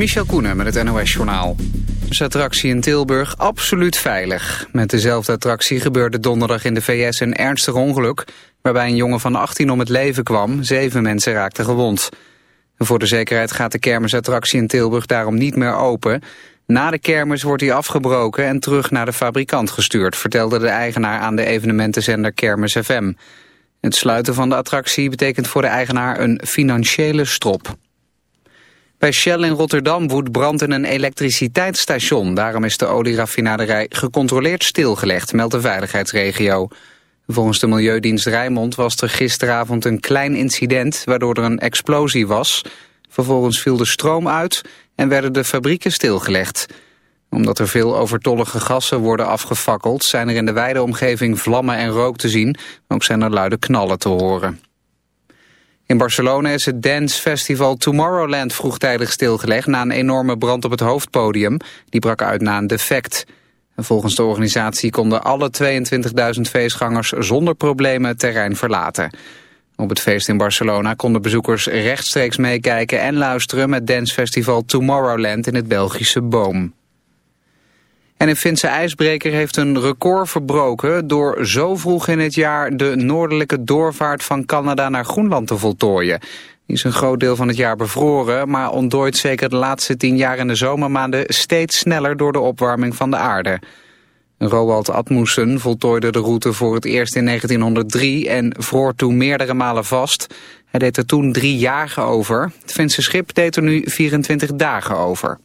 Michel Koenen met het NOS-journaal. De attractie in Tilburg absoluut veilig. Met dezelfde attractie gebeurde donderdag in de VS een ernstig ongeluk... waarbij een jongen van 18 om het leven kwam. Zeven mensen raakten gewond. Voor de zekerheid gaat de kermisattractie in Tilburg daarom niet meer open. Na de kermis wordt hij afgebroken en terug naar de fabrikant gestuurd... vertelde de eigenaar aan de evenementenzender Kermis FM. Het sluiten van de attractie betekent voor de eigenaar een financiële strop. Bij Shell in Rotterdam woedt brand in een elektriciteitsstation. Daarom is de olieraffinaderij gecontroleerd stilgelegd, meldt de veiligheidsregio. Volgens de Milieudienst Rijnmond was er gisteravond een klein incident... waardoor er een explosie was. Vervolgens viel de stroom uit en werden de fabrieken stilgelegd. Omdat er veel overtollige gassen worden afgefakkeld... zijn er in de wijde omgeving vlammen en rook te zien. Ook zijn er luide knallen te horen. In Barcelona is het dancefestival Tomorrowland vroegtijdig stilgelegd... na een enorme brand op het hoofdpodium. Die brak uit na een defect. En volgens de organisatie konden alle 22.000 feestgangers... zonder problemen het terrein verlaten. Op het feest in Barcelona konden bezoekers rechtstreeks meekijken... en luisteren met dancefestival Tomorrowland in het Belgische Boom. En een Finse ijsbreker heeft een record verbroken... door zo vroeg in het jaar de noordelijke doorvaart van Canada naar Groenland te voltooien. Die is een groot deel van het jaar bevroren... maar ontdooit zeker de laatste tien jaar in de zomermaanden... steeds sneller door de opwarming van de aarde. Roald Atmussen voltooide de route voor het eerst in 1903... en vroor toen meerdere malen vast. Hij deed er toen drie jaar over. Het Finse schip deed er nu 24 dagen over.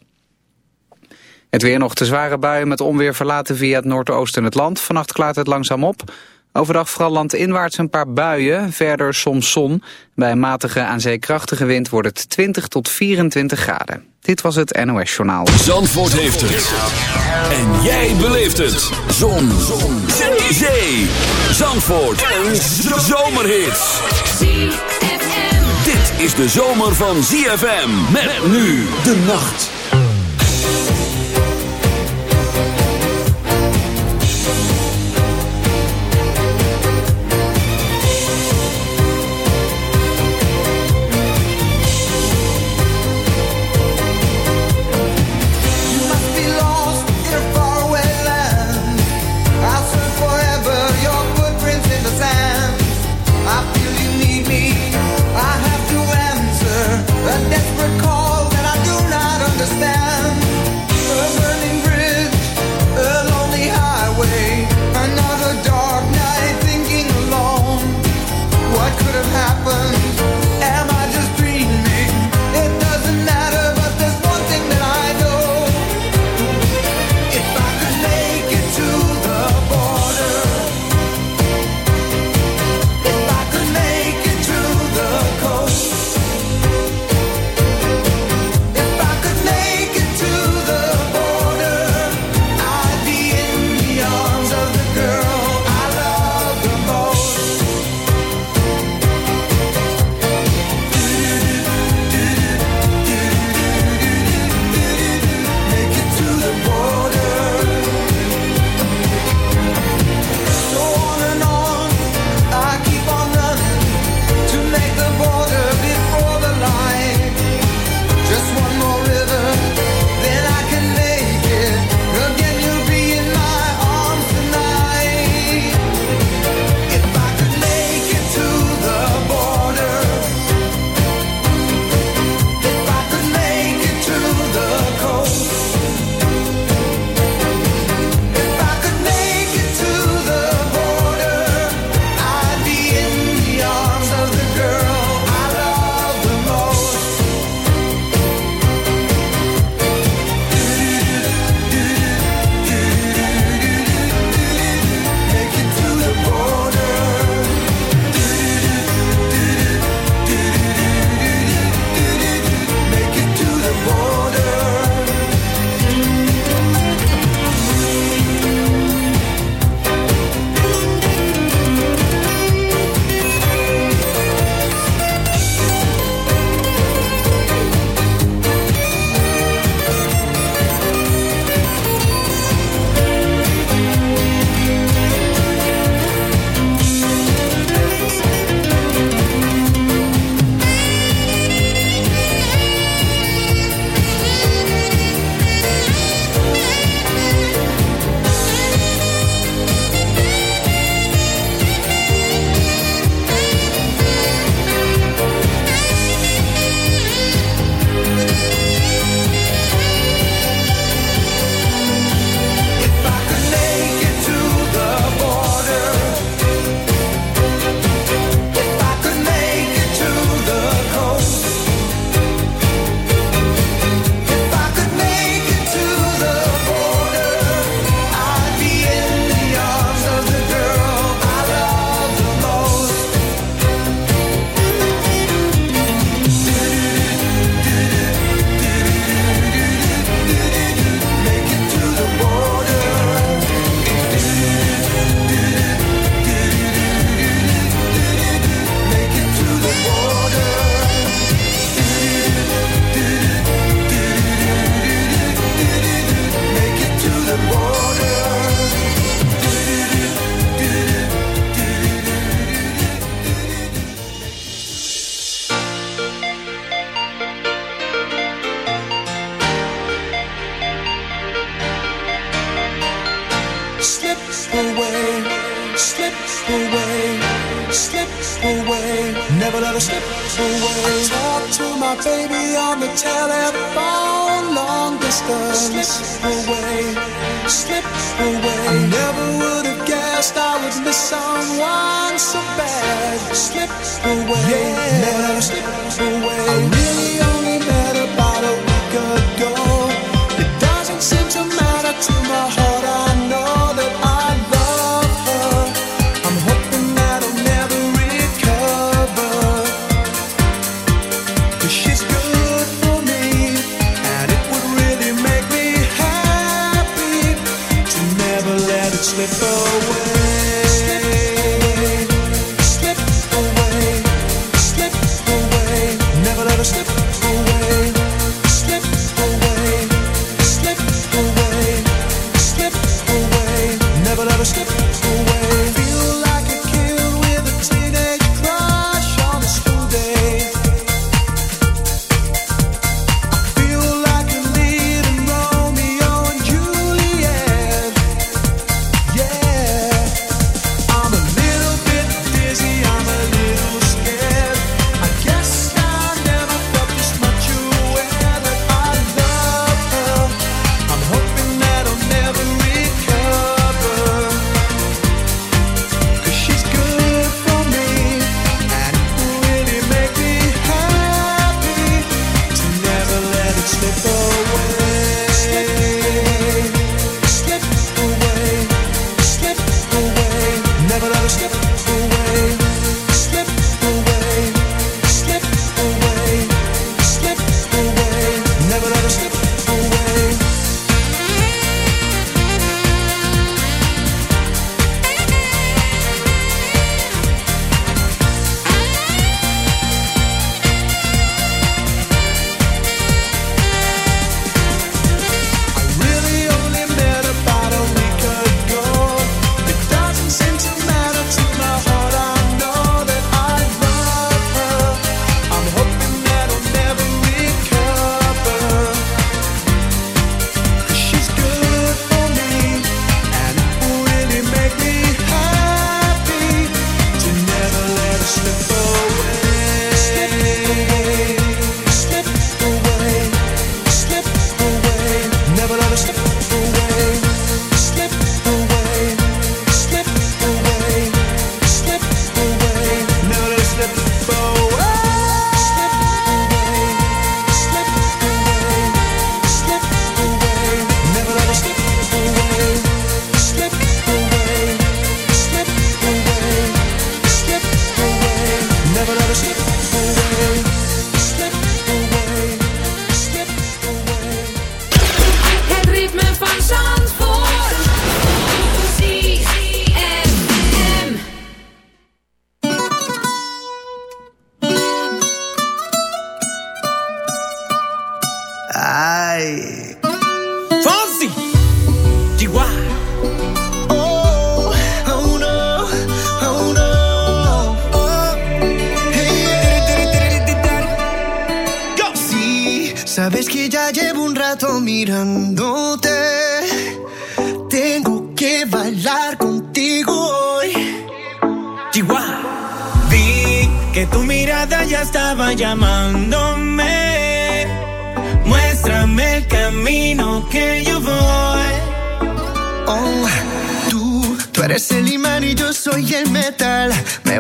Het weer nog te zware buien met onweer verlaten via het noordoosten het land. Vannacht klaart het langzaam op. Overdag vooral landinwaarts een paar buien, verder soms zon. Bij een matige aan zeekrachtige wind wordt het 20 tot 24 graden. Dit was het NOS Journaal. Zandvoort heeft het. En jij beleeft het. Zon. zon. Zee. Zandvoort. Een zomerhit. Dit is de zomer van ZFM. Met nu de nacht.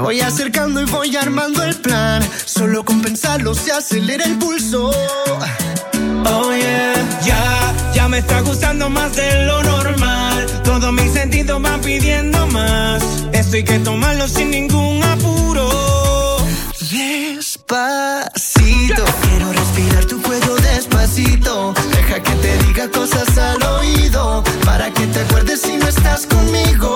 voy acercando y voy armando el plan. Solo con pensarlo se acelera el pulso. Oh yeah. Ya, ya me está gustando más de lo normal. Todos mis sentidos van pidiendo más. Esto hay que tomarlo sin ningún apuro. Despacito. Quiero respirar tu cuello despacito. Deja que te diga cosas al oído. Para que te acuerdes si no estás conmigo.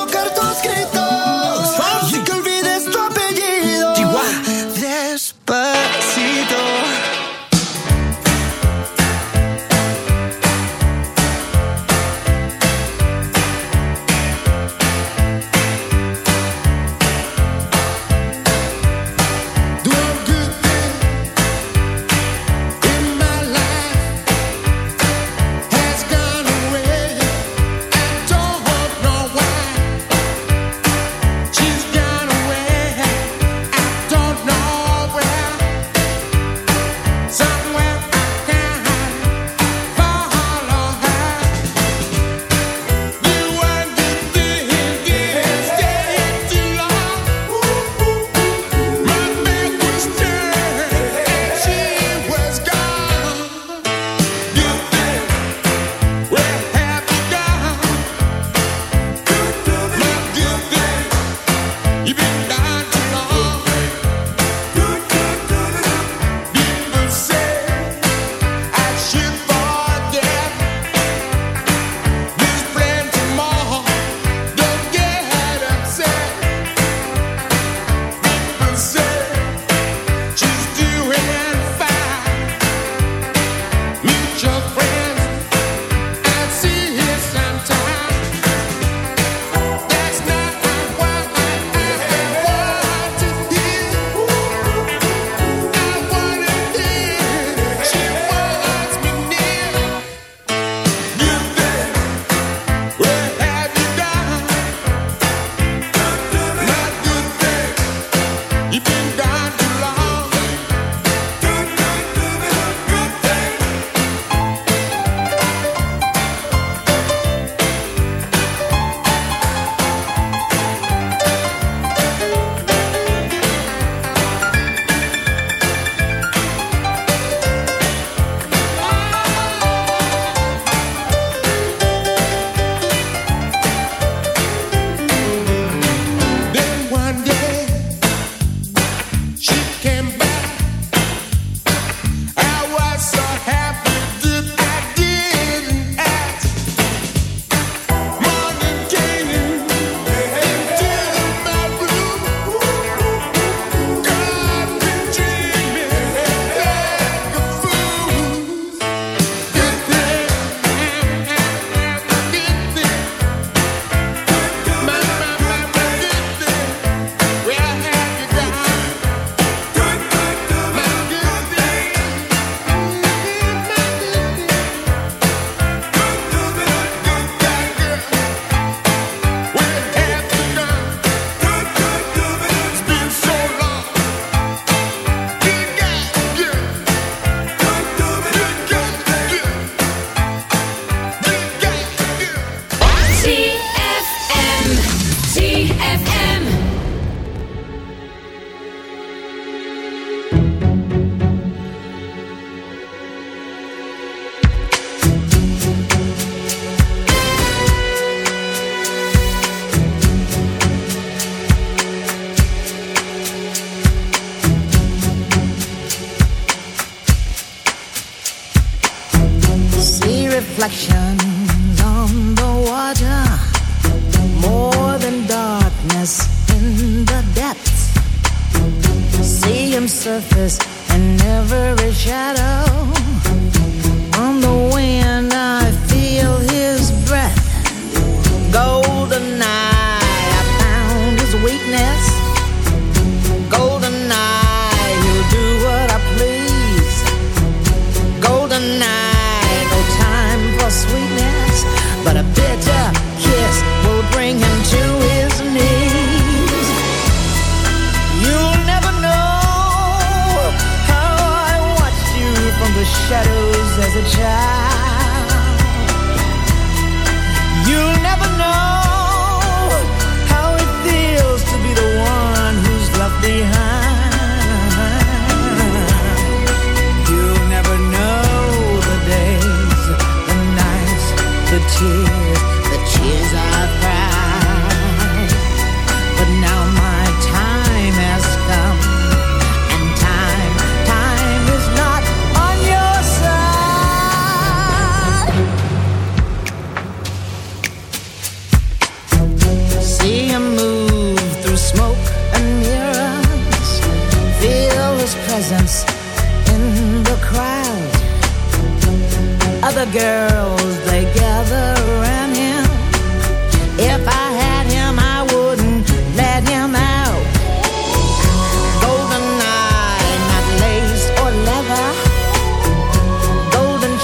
reflections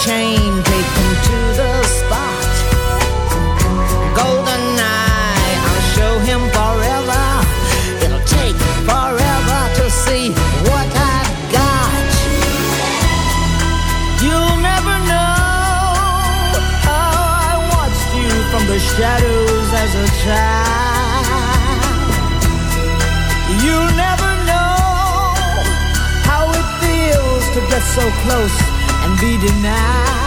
chain, take him to the spot. Golden eye, I'll show him forever. It'll take forever to see what I've got. You'll never know how I watched you from the shadows as a child. You'll never know how it feels to get so close be denied.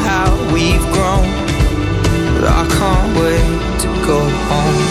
can't wait to go home.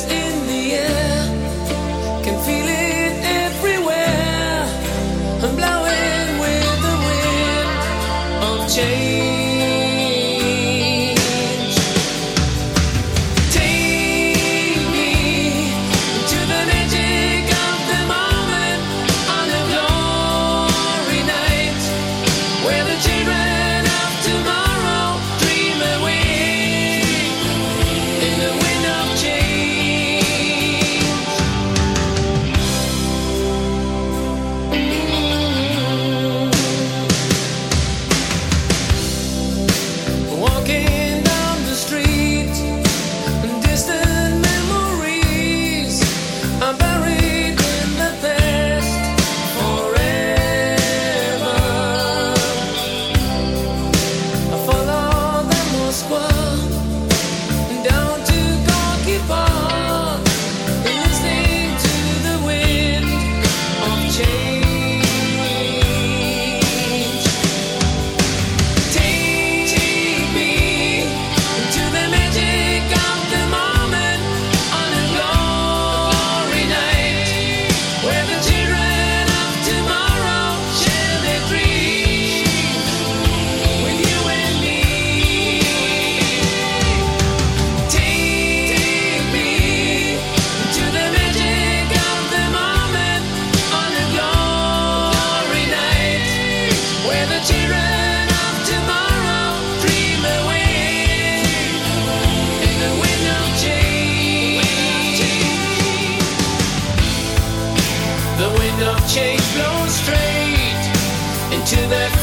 in the air.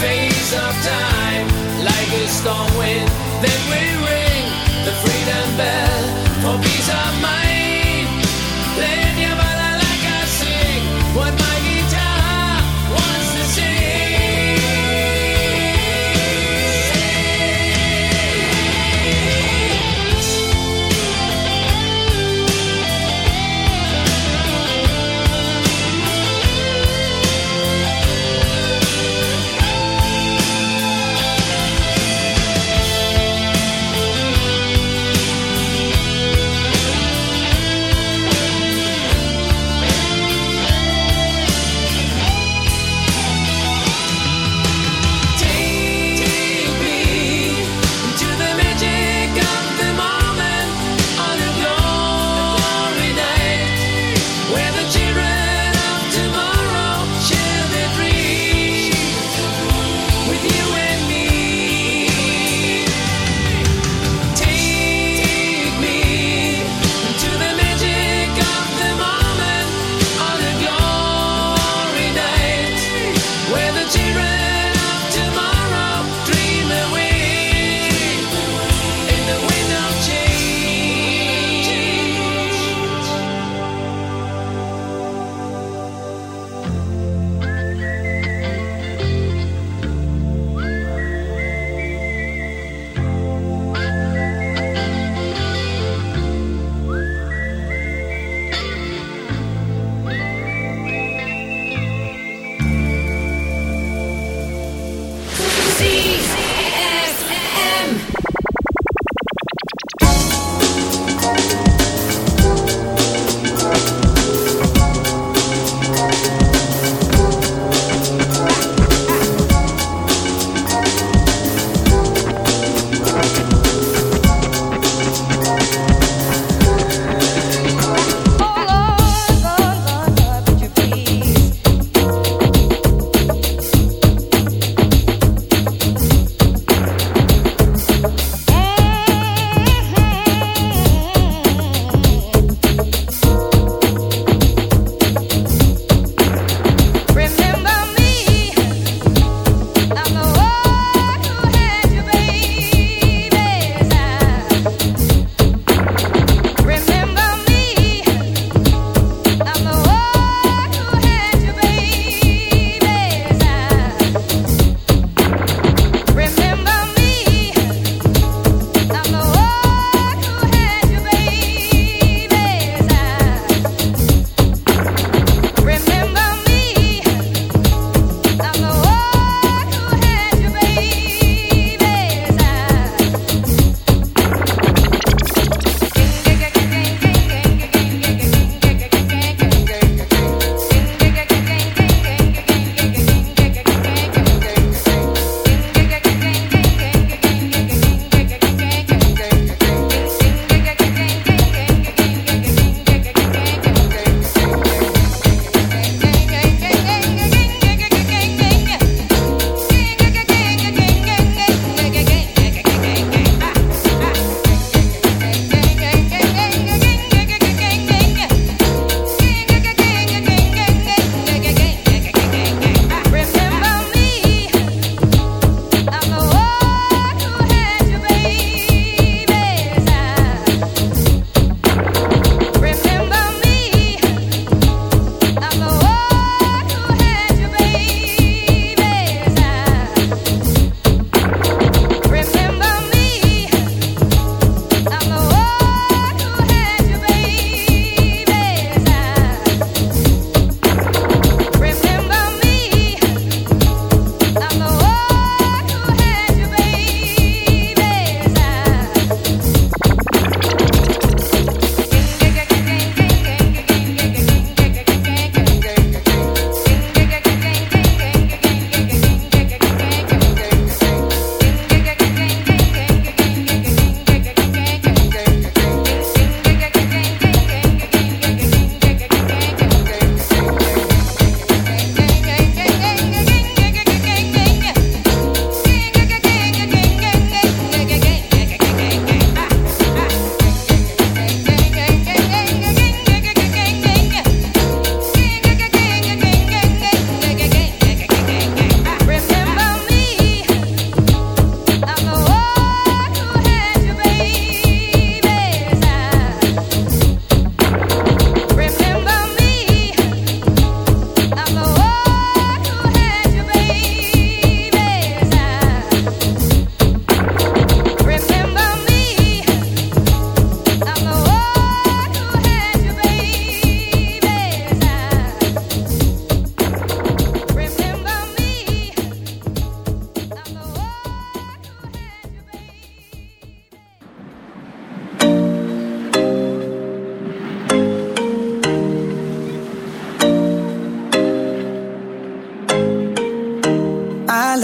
face of time like a storm wind. Then we ring the freedom bell for peace of mind.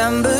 September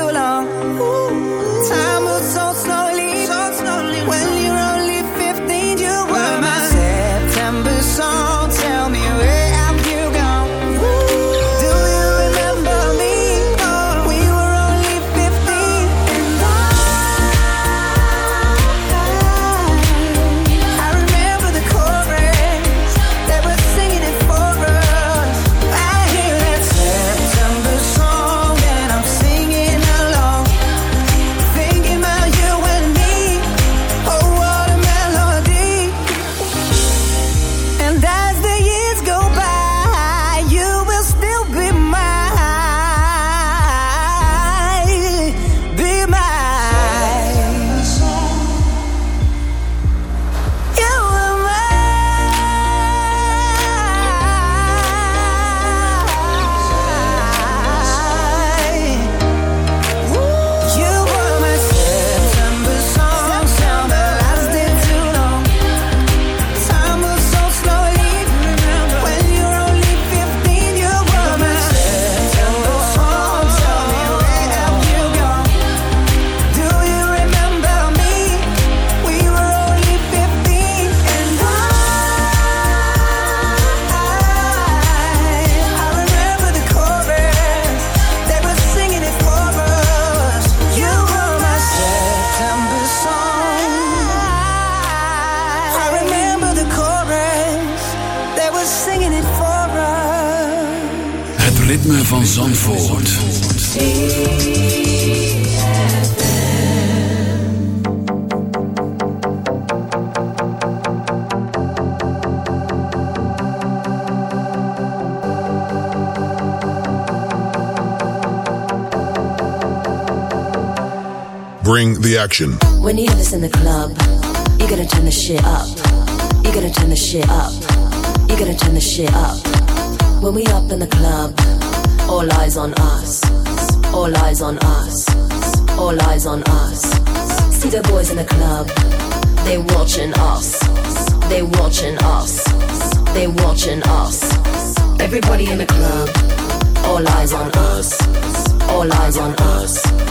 Bring the action. When you hear this in the club, you're gonna turn the shit up. You're gonna turn the shit up. You're gonna turn the shit up. When we up in the club, all eyes on us. All eyes on us. All eyes on us. See the boys in the club, they watching us. They watching us. They watching us. Everybody in the club, all eyes on us. All eyes on us.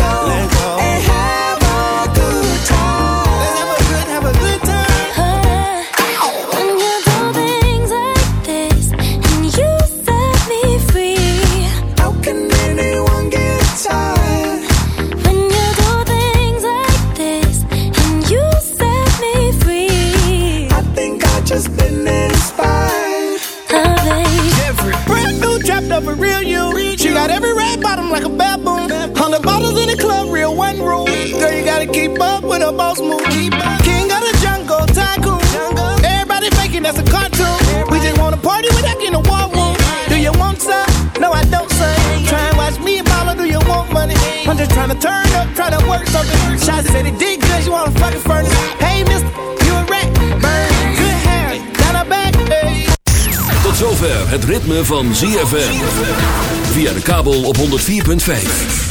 Keep up with a boss move. King of the jungle, tycoon. Everybody faking that's a cartoon. We just wanna party without getting a war room. Do you want some? No, I don't, son. Try and watch me and mama, do you want money? I'm just trying to turn up, trying to work something. Shots said it did good, you wanna fucking furnace. Hey, mister, you a rat. Burn, good hair, down her back, hey. Tot zover het ritme van ZFM. Via de kabel op 104.5.